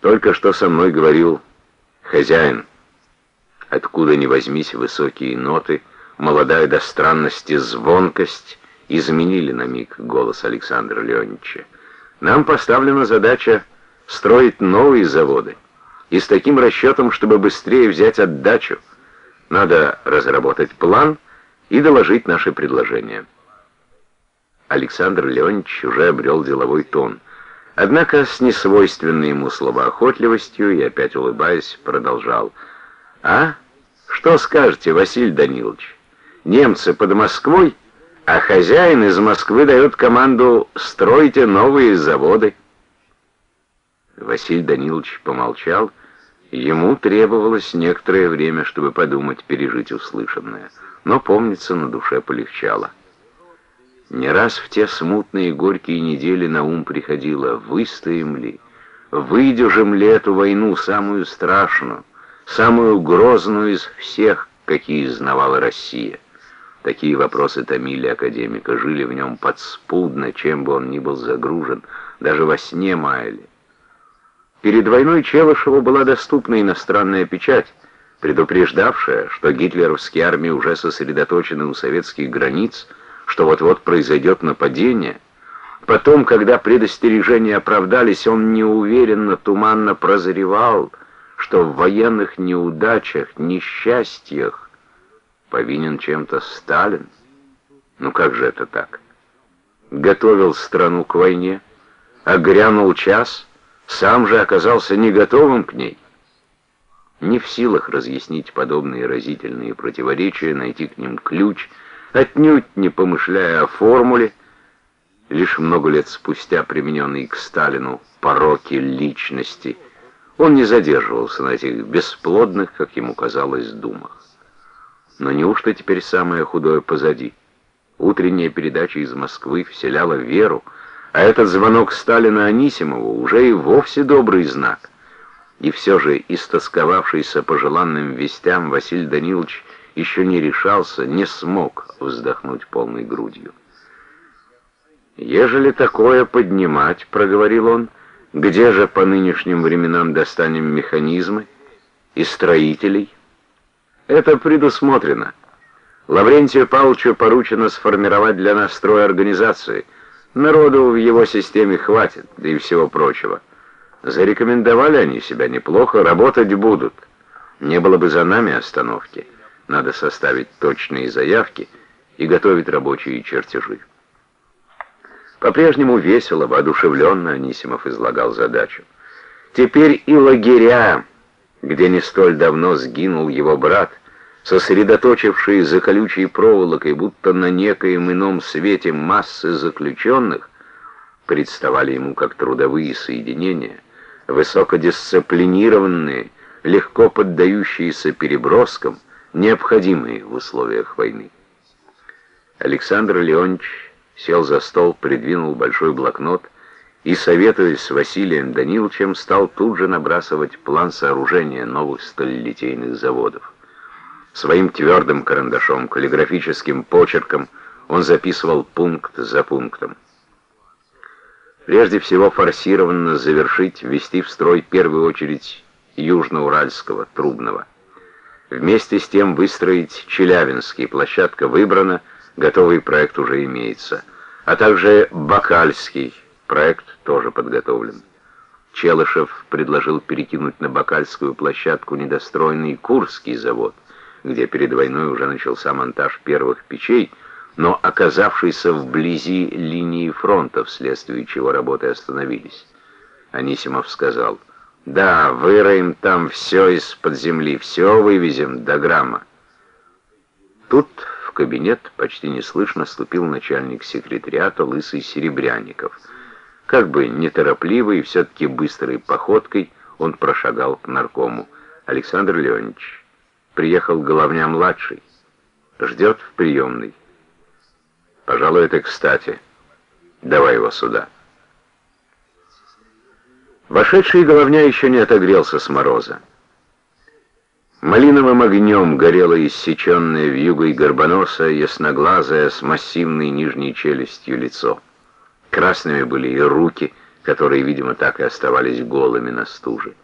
Только что со мной говорил хозяин. Откуда ни возьмись высокие ноты, молодая до странности звонкость изменили на миг голос Александра Леонидовича. Нам поставлена задача строить новые заводы. И с таким расчетом, чтобы быстрее взять отдачу, надо разработать план и доложить наши предложения. Александр Леонидович уже обрел деловой тон. Однако с несвойственной ему словоохотливостью и опять улыбаясь, продолжал. «А? Что скажете, Василий Данилович? Немцы под Москвой, а хозяин из Москвы дает команду «стройте новые заводы». Василий Данилович помолчал. Ему требовалось некоторое время, чтобы подумать, пережить услышанное. Но, помнится, на душе полегчало. Не раз в те смутные горькие недели на ум приходило, выстоим ли, выдержим ли эту войну, самую страшную, самую грозную из всех, какие знавала Россия. Такие вопросы томили академика, жили в нем подспудно, чем бы он ни был загружен, даже во сне маяли. Перед войной Челышеву была доступна иностранная печать, предупреждавшая, что гитлеровские армии уже сосредоточены у советских границ, что вот-вот произойдет нападение. Потом, когда предостережения оправдались, он неуверенно, туманно прозревал, что в военных неудачах, несчастьях повинен чем-то Сталин. Ну как же это так? Готовил страну к войне, а грянул час — сам же оказался не готовым к ней. Не в силах разъяснить подобные разительные противоречия, найти к ним ключ, отнюдь не помышляя о формуле, лишь много лет спустя примененный к Сталину пороки личности, он не задерживался на этих бесплодных, как ему казалось, думах. Но неужто теперь самое худое позади? Утренняя передача из Москвы вселяла веру, а этот звонок Сталина Анисимову уже и вовсе добрый знак. И все же, истосковавшийся по желанным вестям, Василий Данилович еще не решался, не смог вздохнуть полной грудью. «Ежели такое поднимать, — проговорил он, — где же по нынешним временам достанем механизмы и строителей? Это предусмотрено. Лаврентию Павловичу поручено сформировать для нас строй организации — Народу в его системе хватит, да и всего прочего. Зарекомендовали они себя неплохо, работать будут. Не было бы за нами остановки. Надо составить точные заявки и готовить рабочие чертежи. По-прежнему весело, воодушевленно Анисимов излагал задачу. Теперь и лагеря, где не столь давно сгинул его брат, сосредоточившие за колючей проволокой, будто на некоем ином свете массы заключенных, представали ему как трудовые соединения, высокодисциплинированные, легко поддающиеся переброскам, необходимые в условиях войны. Александр Леонидович сел за стол, придвинул большой блокнот и, советуясь с Василием Даниловичем, стал тут же набрасывать план сооружения новых сталелитейных заводов. Своим твердым карандашом, каллиграфическим почерком он записывал пункт за пунктом. Прежде всего форсированно завершить, ввести в строй первую очередь Южноуральского, Трубного. Вместе с тем выстроить Челябинский, площадка выбрана, готовый проект уже имеется. А также Бакальский, проект тоже подготовлен. Челышев предложил перекинуть на Бакальскую площадку недостроенный Курский завод – где перед войной уже начался монтаж первых печей, но оказавшийся вблизи линии фронта, вследствие чего работы остановились. Анисимов сказал, «Да, выроем там все из-под земли, все вывезем до грамма». Тут в кабинет почти неслышно ступил начальник секретариата Лысый Серебряников. Как бы неторопливой и все-таки быстрой походкой он прошагал к наркому. «Александр Леонидович, приехал Головня-младший. Ждет в приемной. Пожалуй, это кстати. Давай его сюда. Вошедший Головня еще не отогрелся с мороза. Малиновым огнем горело иссеченное вьюгой горбоносое, ясноглазое, с массивной нижней челюстью лицо. Красными были и руки, которые, видимо, так и оставались голыми на стуже.